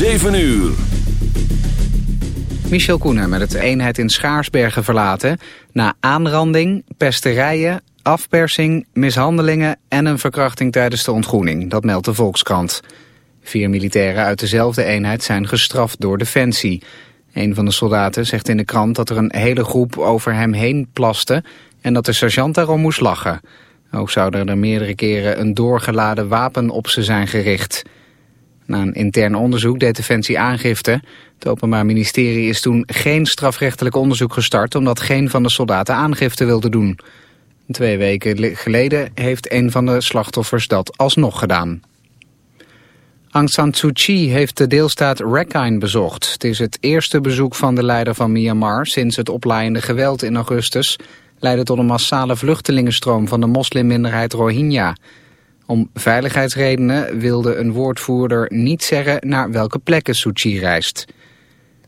7 uur. Michel Koenen met het eenheid in Schaarsbergen verlaten... na aanranding, pesterijen, afpersing, mishandelingen... en een verkrachting tijdens de ontgroening. Dat meldt de Volkskrant. Vier militairen uit dezelfde eenheid zijn gestraft door Defensie. Een van de soldaten zegt in de krant dat er een hele groep over hem heen plaste... en dat de sergeant daarom moest lachen. Ook zouden er meerdere keren een doorgeladen wapen op ze zijn gericht... Na een intern onderzoek deed Defensie aangifte. Het Openbaar Ministerie is toen geen strafrechtelijk onderzoek gestart... omdat geen van de soldaten aangifte wilde doen. Twee weken geleden heeft een van de slachtoffers dat alsnog gedaan. Aung San Suu Kyi heeft de deelstaat Rakhine bezocht. Het is het eerste bezoek van de leider van Myanmar... sinds het oplaaiende geweld in augustus... leidde tot een massale vluchtelingenstroom van de moslimminderheid Rohingya... Om veiligheidsredenen wilde een woordvoerder niet zeggen naar welke plekken Suu Kyi reist.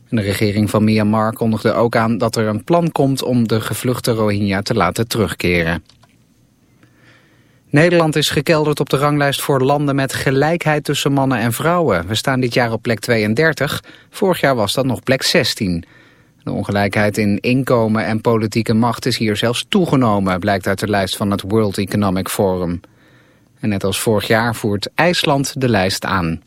De regering van Myanmar kondigde ook aan dat er een plan komt om de gevluchte Rohingya te laten terugkeren. Nederland is gekelderd op de ranglijst voor landen met gelijkheid tussen mannen en vrouwen. We staan dit jaar op plek 32, vorig jaar was dat nog plek 16. De ongelijkheid in inkomen en politieke macht is hier zelfs toegenomen, blijkt uit de lijst van het World Economic Forum. En net als vorig jaar voert IJsland de lijst aan.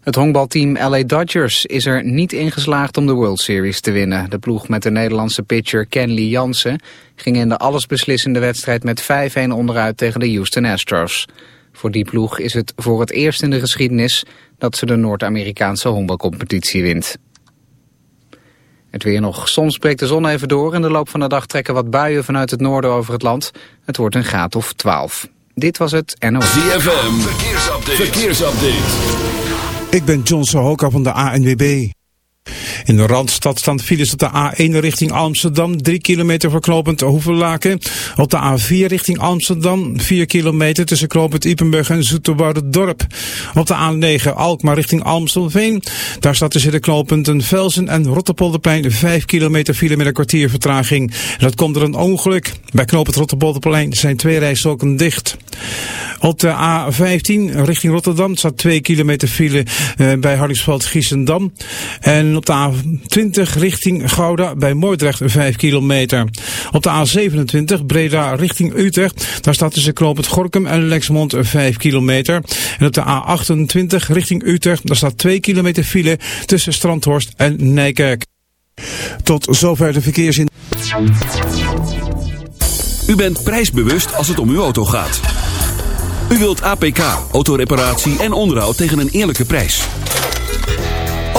Het honkbalteam LA Dodgers is er niet in geslaagd om de World Series te winnen. De ploeg met de Nederlandse pitcher Kenley Jansen ging in de allesbeslissende wedstrijd met 5-1 onderuit tegen de Houston Astros. Voor die ploeg is het voor het eerst in de geschiedenis dat ze de Noord-Amerikaanse honkbalcompetitie wint. Het weer nog. Soms breekt de zon even door. In de loop van de dag trekken wat buien vanuit het noorden over het land. Het wordt een graad of 12. Dit was het NOS. ZFM, verkeersupdate. verkeersupdate. Ik ben John Sohoka van de ANWB. In de Randstad staan files op de A1 richting Amsterdam, 3 kilometer voor Klopend Hoevelaken. Op de A4 richting Amsterdam, 4 kilometer tussen Klopend Ipenburg en Dorp. Op de A9 Alkmaar richting Amstelveen. Daar staat tussen de knooppunten Velsen en Rotterpolderplein 5 kilometer file met een kwartier vertraging. Dat komt er een ongeluk. Bij knooppunt Rotterpolderplein zijn twee rijstroken dicht. Op de A15 richting Rotterdam staat 2 kilometer file uh, bij Hardingsveld-Giessendam. En op de A20 richting Gouda bij Moordrecht 5 kilometer. Op de A27 Breda richting Utrecht. Daar staat tussen Knoop Gorkum en Lexmond 5 kilometer. En op de A28 richting Utrecht. Daar staat 2 kilometer file tussen Strandhorst en Nijkerk. Tot zover de verkeersin. U bent prijsbewust als het om uw auto gaat. U wilt APK, autoreparatie en onderhoud tegen een eerlijke prijs.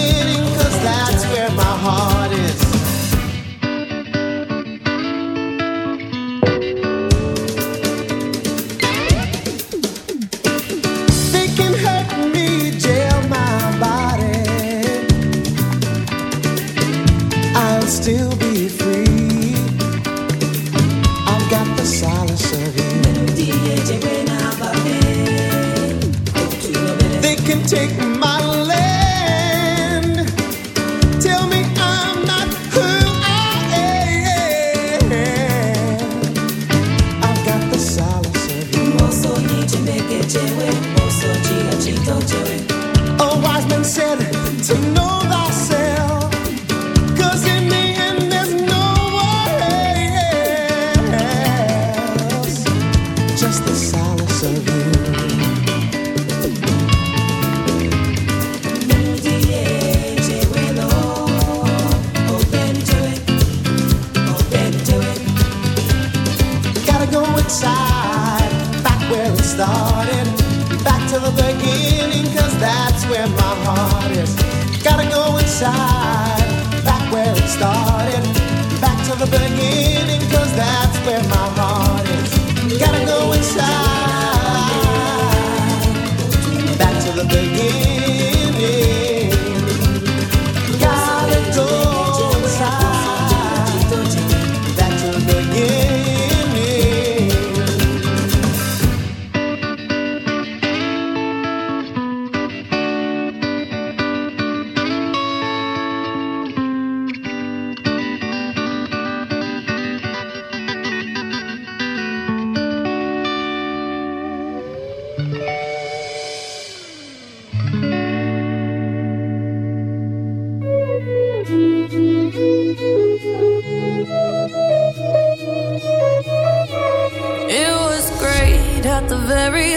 beginning, cause that's where my heart is.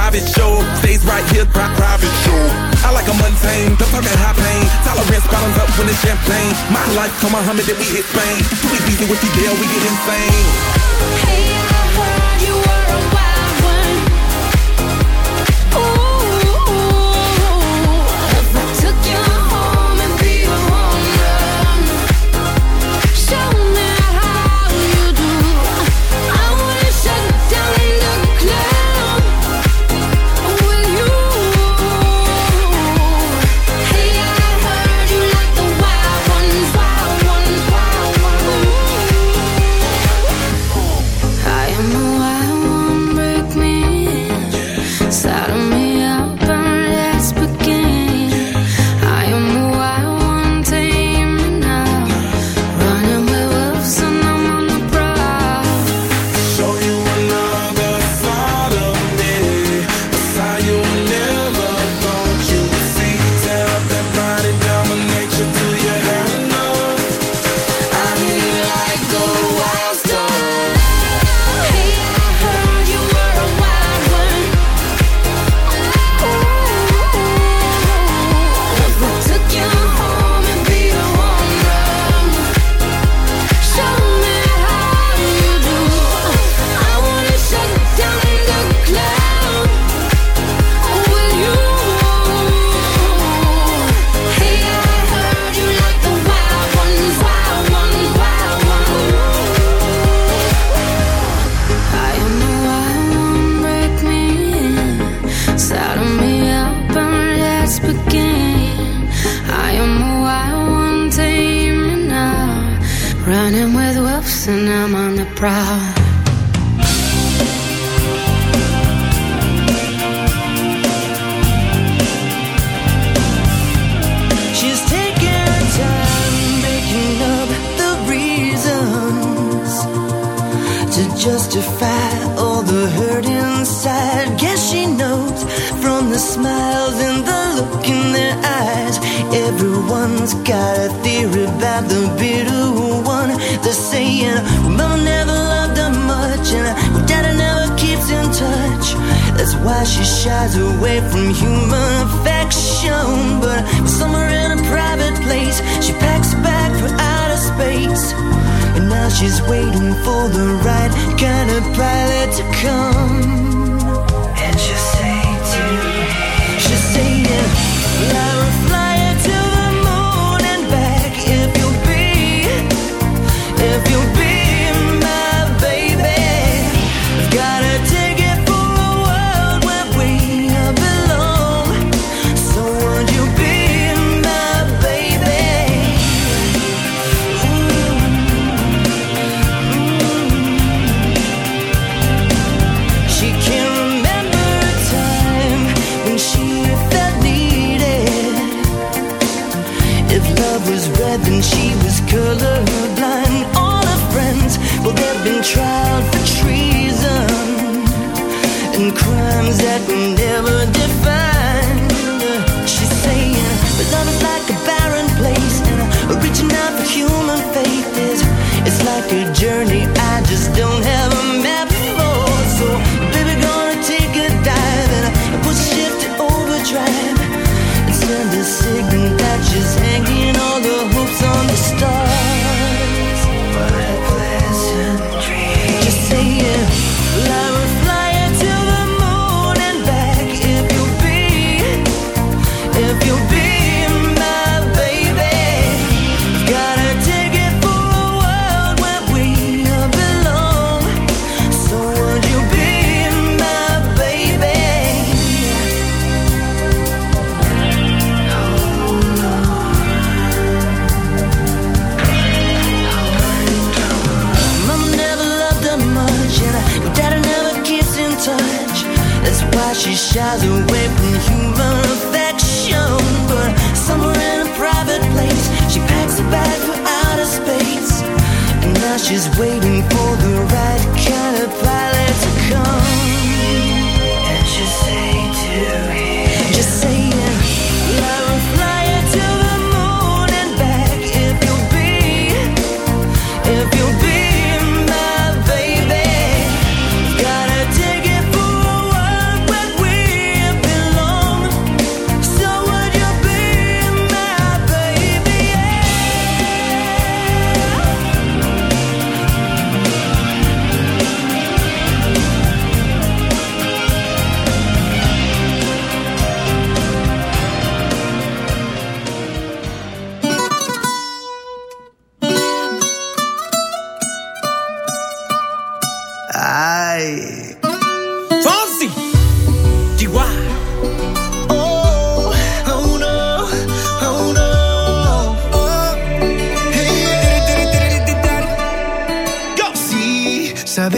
private show. Stays right here, pri- private show. I like a mundane, don't talk that high pain. Tolerance bottoms up when it's champagne. My life, come on, Muhammad, then we hit Spain. be easy with you, deal, we get insane. Hey. Running with wolves and I'm on the prowl. She's taking time making up the reasons to justify all the hurt inside. Guess she knows from the smiles and the looks look in their eyes. Everyone's got a theory about the bitter one. They're saying, Mama never loved her much, and daddy never keeps in touch. That's why she shies away from human affection. But somewhere in a private place, she packs a bag for outer space. And now she's waiting for the right kind of pilot to come.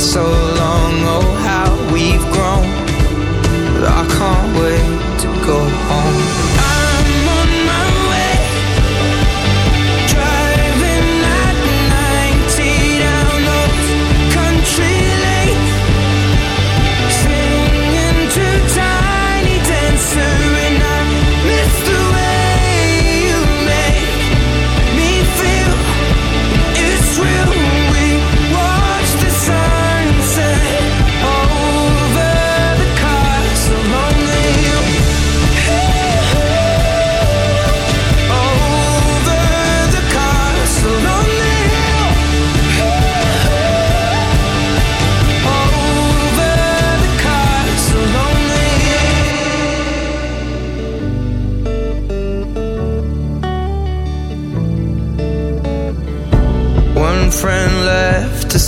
so long. Oh, how we've grown. But I can't wait to go home.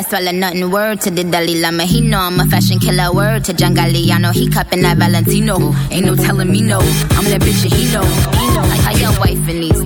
No swallow nothing. Word to the Dalai Lama. He know I'm a fashion killer. Word to John Galliano. He cupping that Valentino. Ain't no telling me no. I'm that bitch and he know. He know. Like your wife these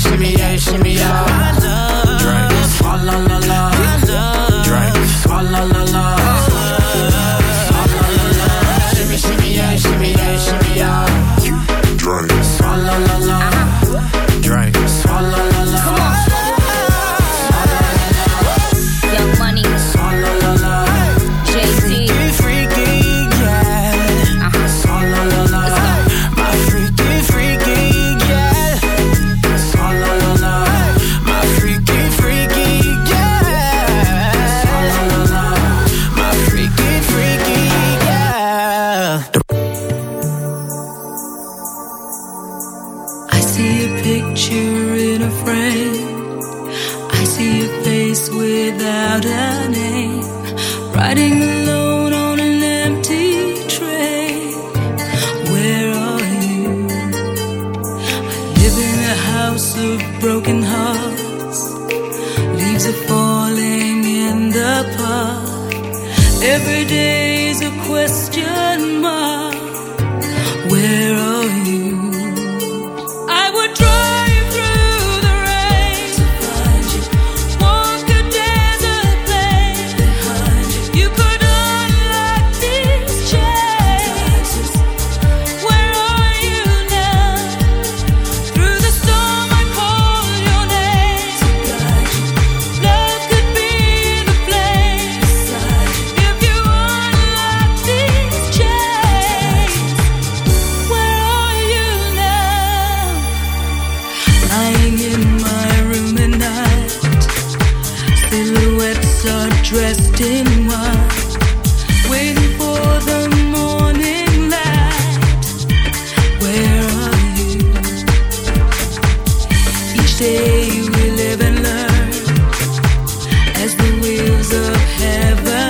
shimmy yeah, shimmy yeah. Drinks, la la la. Drinks, la la la. Wheels of heaven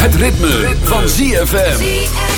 Het ritme, van ZFM.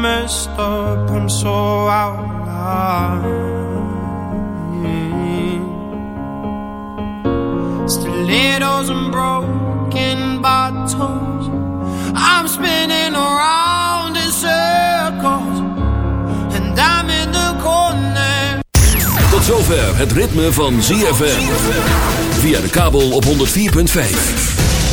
Messed up, I'm so out of. Stilettos and broken bottles. I'm spinning around in circles, and I'm in the corner. Tot zover het ritme van ZFM. Via de kabel op 104.5.